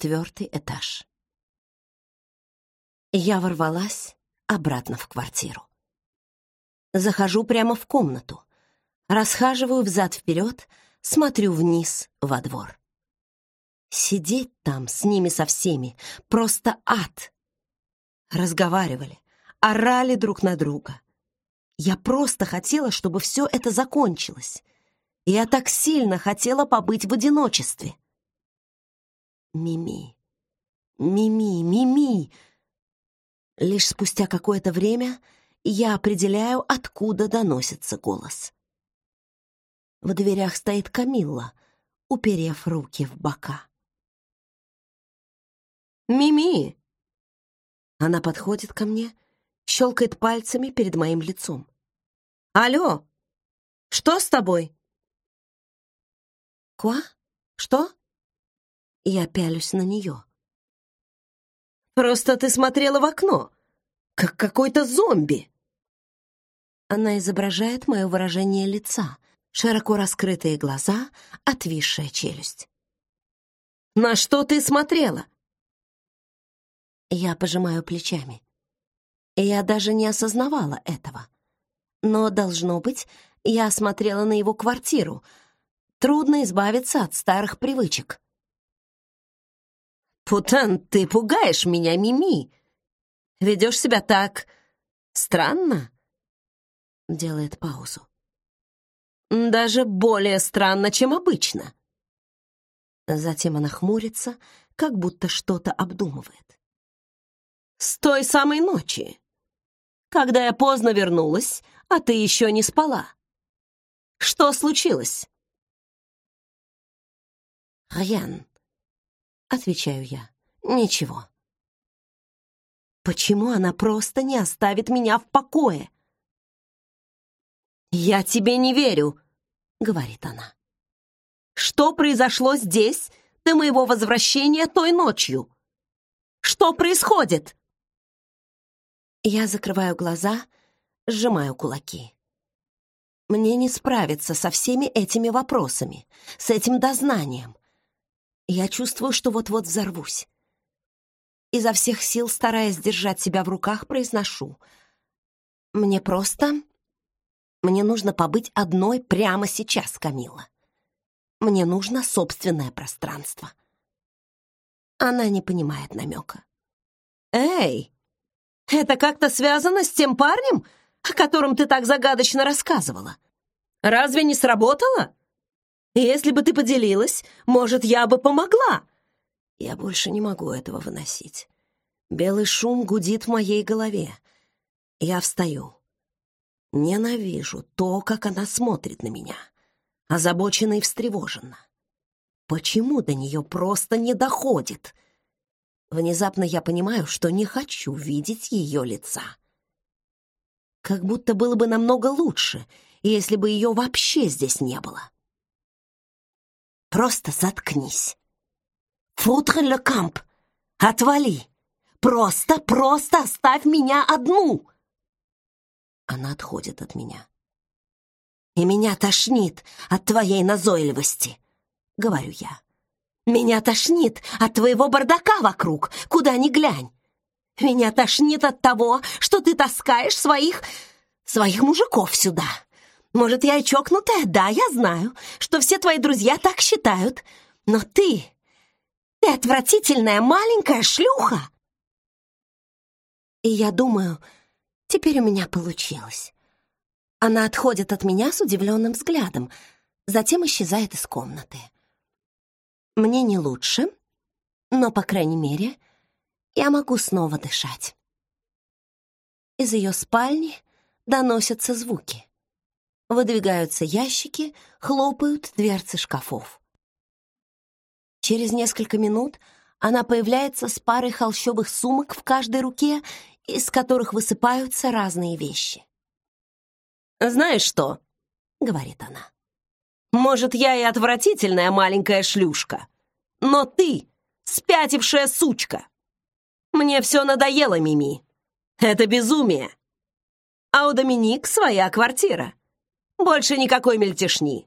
Четвертый этаж. Я ворвалась обратно в квартиру. Захожу прямо в комнату, расхаживаю взад-вперед, смотрю вниз во двор. Сидеть там с ними со всеми — просто ад. Разговаривали, орали друг на друга. Я просто хотела, чтобы все это закончилось. Я так сильно хотела побыть в одиночестве. Мими, Мими, Мими. Лишь спустя какое-то время я определяю, откуда доносится голос. В дверях стоит Камилла, уперев руки в бока. «Мими!» Она подходит ко мне, щелкает пальцами перед моим лицом. «Алло! Что с тобой?» «Ква? Что?» Я пялюсь на нее. «Просто ты смотрела в окно, как какой-то зомби!» Она изображает мое выражение лица, широко раскрытые глаза, отвисшая челюсть. «На что ты смотрела?» Я пожимаю плечами. Я даже не осознавала этого. Но, должно быть, я смотрела на его квартиру. Трудно избавиться от старых привычек. «Путан, ты пугаешь меня, Мими! Ведешь себя так странно?» Делает паузу. «Даже более странно, чем обычно». Затем она хмурится, как будто что-то обдумывает. «С той самой ночи, когда я поздно вернулась, а ты еще не спала. Что случилось?» «Рьян, Отвечаю я. Ничего. Почему она просто не оставит меня в покое? «Я тебе не верю», — говорит она. «Что произошло здесь до моего возвращения той ночью? Что происходит?» Я закрываю глаза, сжимаю кулаки. Мне не справиться со всеми этими вопросами, с этим дознанием. Я чувствую, что вот-вот взорвусь. Изо всех сил, стараясь держать себя в руках, произношу. Мне просто... Мне нужно побыть одной прямо сейчас, Камила. Мне нужно собственное пространство. Она не понимает намека. «Эй, это как-то связано с тем парнем, о котором ты так загадочно рассказывала? Разве не сработало?» Если бы ты поделилась, может, я бы помогла. Я больше не могу этого выносить. Белый шум гудит в моей голове. Я встаю. Ненавижу то, как она смотрит на меня, озабоченно и встревоженно. Почему до нее просто не доходит? Внезапно я понимаю, что не хочу видеть ее лица. Как будто было бы намного лучше, если бы ее вообще здесь не было. Просто заткнись. Футре ле камп. Отвали. Просто, просто оставь меня одну. Она отходит от меня. И меня тошнит от твоей назойливости, говорю я. Меня тошнит от твоего бардака вокруг, куда ни глянь. Меня тошнит от того, что ты таскаешь своих... своих мужиков сюда. Может, я и чокнутая? Да, я знаю, что все твои друзья так считают. Но ты... Ты отвратительная маленькая шлюха!» И я думаю, теперь у меня получилось. Она отходит от меня с удивленным взглядом, затем исчезает из комнаты. Мне не лучше, но, по крайней мере, я могу снова дышать. Из ее спальни доносятся звуки. Выдвигаются ящики, хлопают дверцы шкафов. Через несколько минут она появляется с парой холщовых сумок в каждой руке, из которых высыпаются разные вещи. «Знаешь что?» — говорит она. «Может, я и отвратительная маленькая шлюшка, но ты — спятившая сучка. Мне все надоело, Мими. Это безумие. А у Доминик своя квартира. Больше никакой мельтешни.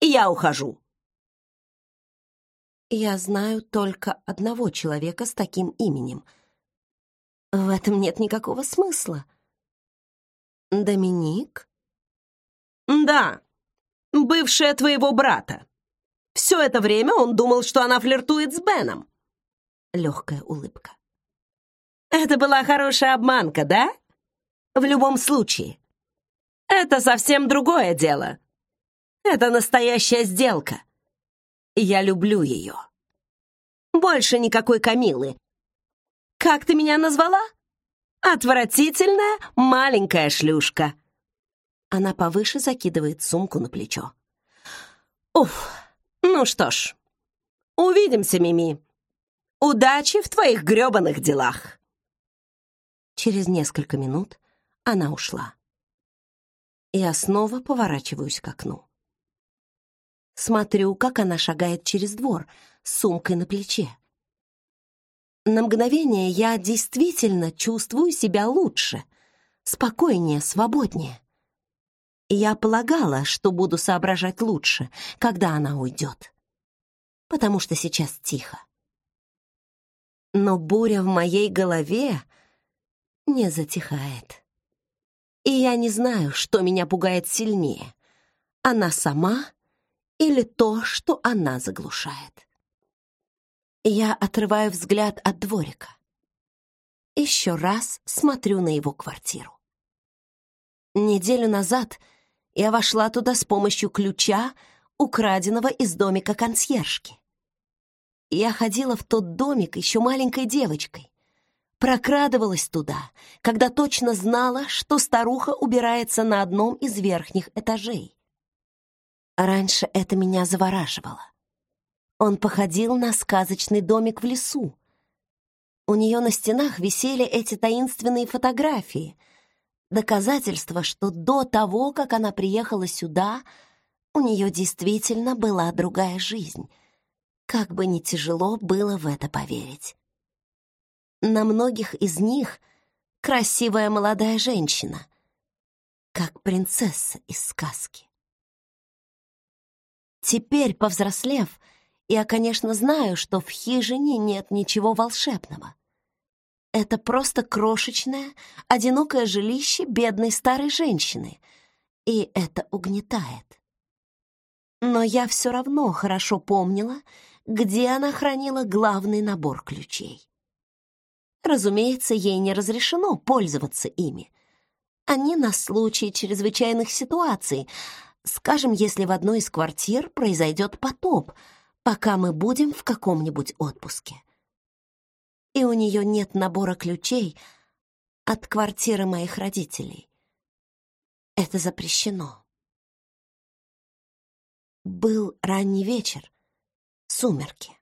Я ухожу. Я знаю только одного человека с таким именем. В этом нет никакого смысла. Доминик? Да, бывшая твоего брата. Все это время он думал, что она флиртует с Беном. Легкая улыбка. Это была хорошая обманка, да? В любом случае. Это совсем другое дело. Это настоящая сделка. Я люблю ее. Больше никакой Камилы. Как ты меня назвала? Отвратительная маленькая шлюшка. Она повыше закидывает сумку на плечо. Уф, ну что ж, увидимся, Мими. Удачи в твоих грёбаных делах. Через несколько минут она ушла. Я снова поворачиваюсь к окну. Смотрю, как она шагает через двор с сумкой на плече. На мгновение я действительно чувствую себя лучше, спокойнее, свободнее. Я полагала, что буду соображать лучше, когда она уйдет, потому что сейчас тихо. Но буря в моей голове не затихает. И я не знаю, что меня пугает сильнее. Она сама или то, что она заглушает. Я отрываю взгляд от дворика. Еще раз смотрю на его квартиру. Неделю назад я вошла туда с помощью ключа, украденного из домика консьержки. Я ходила в тот домик еще маленькой девочкой. Прокрадывалась туда, когда точно знала, что старуха убирается на одном из верхних этажей. Раньше это меня завораживало. Он походил на сказочный домик в лесу. У нее на стенах висели эти таинственные фотографии, доказательство, что до того, как она приехала сюда, у нее действительно была другая жизнь. Как бы ни тяжело было в это поверить. На многих из них красивая молодая женщина, как принцесса из сказки. Теперь, повзрослев, я, конечно, знаю, что в хижине нет ничего волшебного. Это просто крошечное, одинокое жилище бедной старой женщины, и это угнетает. Но я все равно хорошо помнила, где она хранила главный набор ключей. Разумеется, ей не разрешено пользоваться ими. Они на случай чрезвычайных ситуаций, скажем, если в одной из квартир произойдет потоп, пока мы будем в каком-нибудь отпуске. И у нее нет набора ключей от квартиры моих родителей. Это запрещено. Был ранний вечер, сумерки.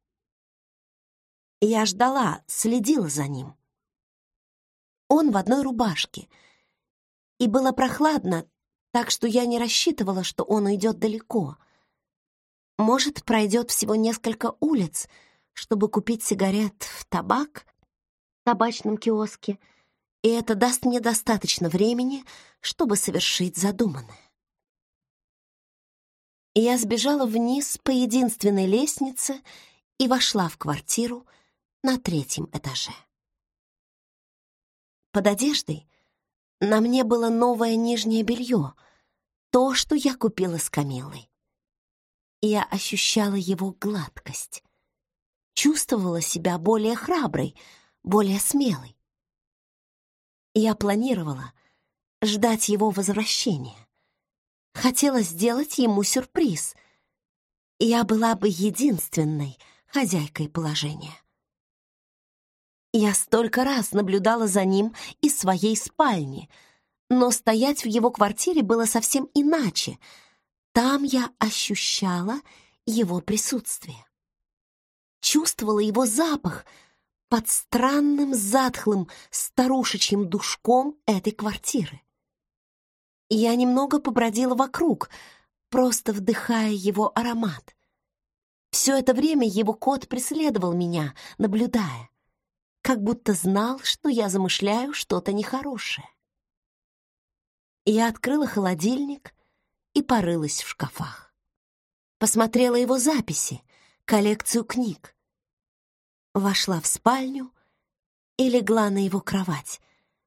Я ждала, следила за ним. Он в одной рубашке. И было прохладно, так что я не рассчитывала, что он уйдет далеко. Может, пройдет всего несколько улиц, чтобы купить сигарет в табак, в табачном киоске, и это даст мне достаточно времени, чтобы совершить задуманное. Я сбежала вниз по единственной лестнице и вошла в квартиру, на третьем этаже. Под одеждой на мне было новое нижнее белье, то, что я купила с Камилой. Я ощущала его гладкость, чувствовала себя более храброй, более смелой. Я планировала ждать его возвращения. Хотела сделать ему сюрприз. Я была бы единственной хозяйкой положения. Я столько раз наблюдала за ним из своей спальни, но стоять в его квартире было совсем иначе. Там я ощущала его присутствие. Чувствовала его запах под странным затхлым старушечьим душком этой квартиры. Я немного побродила вокруг, просто вдыхая его аромат. Все это время его кот преследовал меня, наблюдая как будто знал, что я замышляю что-то нехорошее. Я открыла холодильник и порылась в шкафах. Посмотрела его записи, коллекцию книг. Вошла в спальню и легла на его кровать,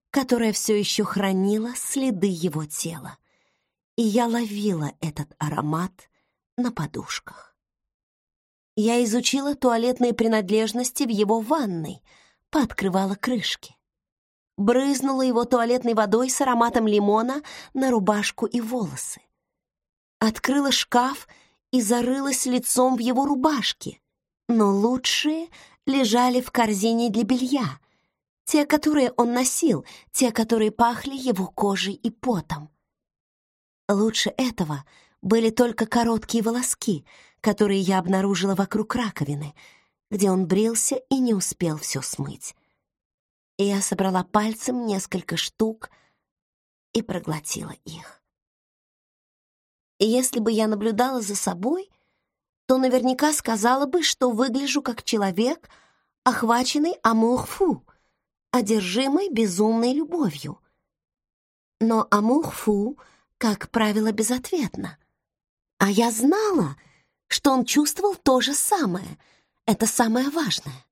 которая все еще хранила следы его тела. И я ловила этот аромат на подушках. Я изучила туалетные принадлежности в его ванной, пооткрывала крышки. Брызнула его туалетной водой с ароматом лимона на рубашку и волосы. Открыла шкаф и зарылась лицом в его рубашке, но лучшие лежали в корзине для белья, те, которые он носил, те, которые пахли его кожей и потом. Лучше этого были только короткие волоски, которые я обнаружила вокруг раковины, где он брился и не успел все смыть. И я собрала пальцем несколько штук и проглотила их. И если бы я наблюдала за собой, то наверняка сказала бы, что выгляжу как человек, охваченный амурфу, одержимой безумной любовью. Но амурфу, как правило, безответно. А я знала, что он чувствовал то же самое. Это самое важное.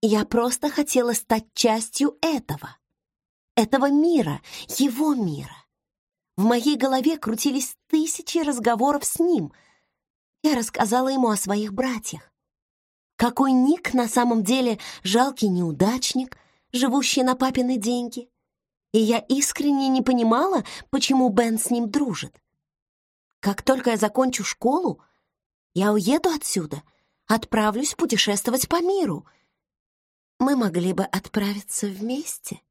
Я просто хотела стать частью этого. Этого мира, его мира. В моей голове крутились тысячи разговоров с ним. Я рассказала ему о своих братьях. Какой Ник на самом деле жалкий неудачник — живущий на папины деньги. И я искренне не понимала, почему Бен с ним дружит. Как только я закончу школу, я уеду отсюда, отправлюсь путешествовать по миру. Мы могли бы отправиться вместе.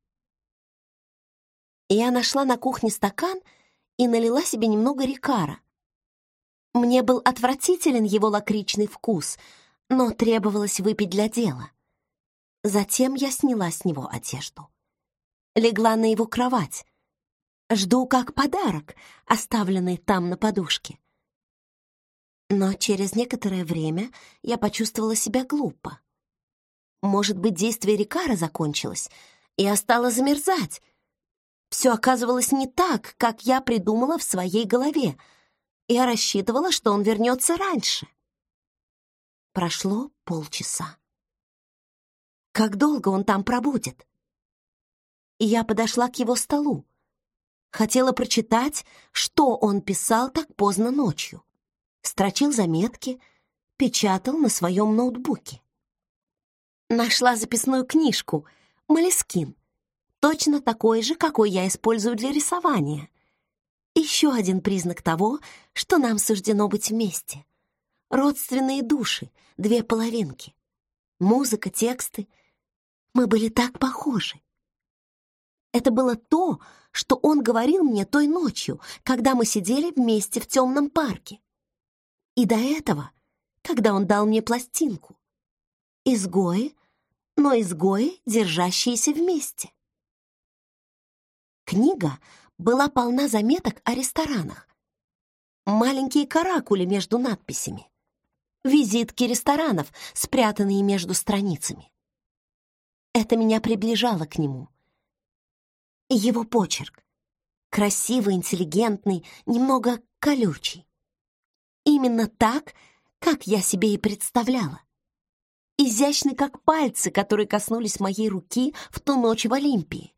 Я нашла на кухне стакан и налила себе немного рикара. Мне был отвратителен его лакричный вкус, но требовалось выпить для дела. Затем я сняла с него одежду. Легла на его кровать. Жду как подарок, оставленный там на подушке. Но через некоторое время я почувствовала себя глупо. Может быть, действие Рикара закончилось, и я стала замерзать. Все оказывалось не так, как я придумала в своей голове. Я рассчитывала, что он вернется раньше. Прошло полчаса. Как долго он там пробудет? И я подошла к его столу. Хотела прочитать, что он писал так поздно ночью. Строчил заметки, печатал на своем ноутбуке. Нашла записную книжку «Малескин», точно такой же, какой я использую для рисования. Еще один признак того, что нам суждено быть вместе. Родственные души, две половинки. Музыка, тексты — мы были так похожи. Это было то, что он говорил мне той ночью, когда мы сидели вместе в темном парке. И до этого, когда он дал мне пластинку. Изгои, но изгои, держащиеся вместе. Книга была полна заметок о ресторанах. Маленькие каракули между надписями. Визитки ресторанов, спрятанные между страницами. Это меня приближало к нему. Его почерк. Красивый, интеллигентный, немного колючий. Именно так, как я себе и представляла. Изящный, как пальцы, которые коснулись моей руки в ту ночь в Олимпии.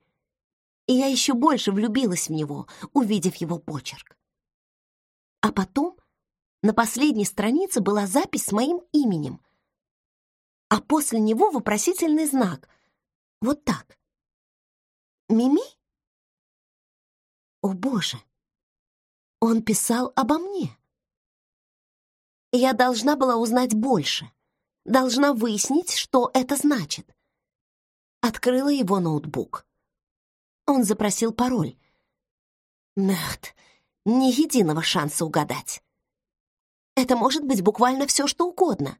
И я еще больше влюбилась в него, увидев его почерк. А потом на последней странице была запись с моим именем, а после него вопросительный знак — вот так. Мими? О, Боже! Он писал обо мне. Я должна была узнать больше. Должна выяснить, что это значит. Открыла его ноутбук. Он запросил пароль. Мехт, ни единого шанса угадать. Это может быть буквально все, что угодно.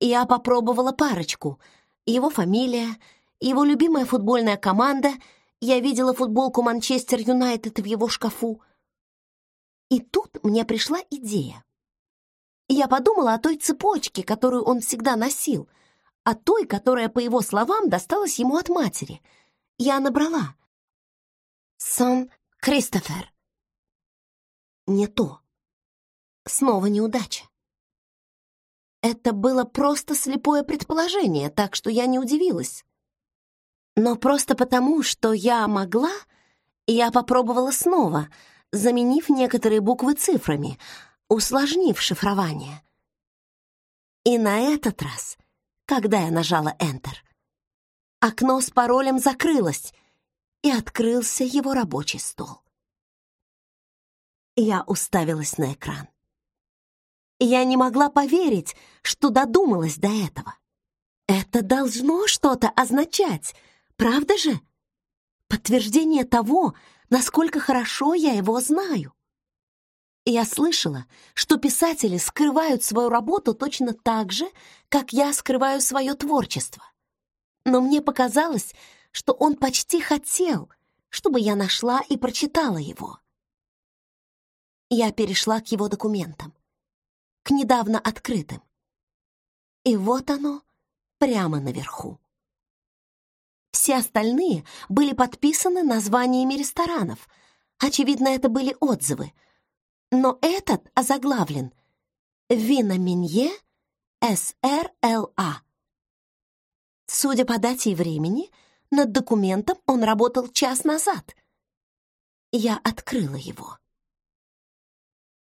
Я попробовала парочку. Его фамилия, его любимая футбольная команда. Я видела футболку Манчестер Юнайтед в его шкафу. И тут мне пришла идея. Я подумала о той цепочке, которую он всегда носил, о той, которая, по его словам, досталась ему от матери. Я набрала. «Сан Кристофер». Не то. Снова неудача. Это было просто слепое предположение, так что я не удивилась. Но просто потому, что я могла, я попробовала снова, заменив некоторые буквы цифрами, усложнив шифрование. И на этот раз, когда я нажала Enter, окно с паролем закрылось, и открылся его рабочий стол. Я уставилась на экран. Я не могла поверить, что додумалась до этого. Это должно что-то означать, правда же? Подтверждение того, насколько хорошо я его знаю. Я слышала, что писатели скрывают свою работу точно так же, как я скрываю свое творчество. Но мне показалось, что он почти хотел, чтобы я нашла и прочитала его. Я перешла к его документам, к недавно открытым. И вот оно, прямо наверху. Все остальные были подписаны названиями ресторанов. Очевидно, это были отзывы — но этот озаглавлен «Вина Минье СРЛА». Судя по дате и времени, над документом он работал час назад. Я открыла его.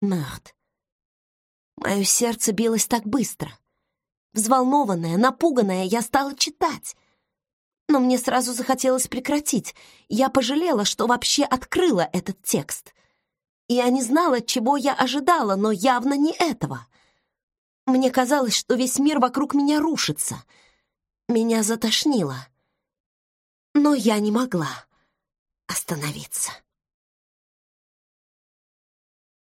Мэрт. Мое сердце билось так быстро. Взволнованная, напуганная, я стала читать. Но мне сразу захотелось прекратить. Я пожалела, что вообще открыла этот текст. Я не знала, чего я ожидала, но явно не этого. Мне казалось, что весь мир вокруг меня рушится. Меня затошнило. Но я не могла остановиться.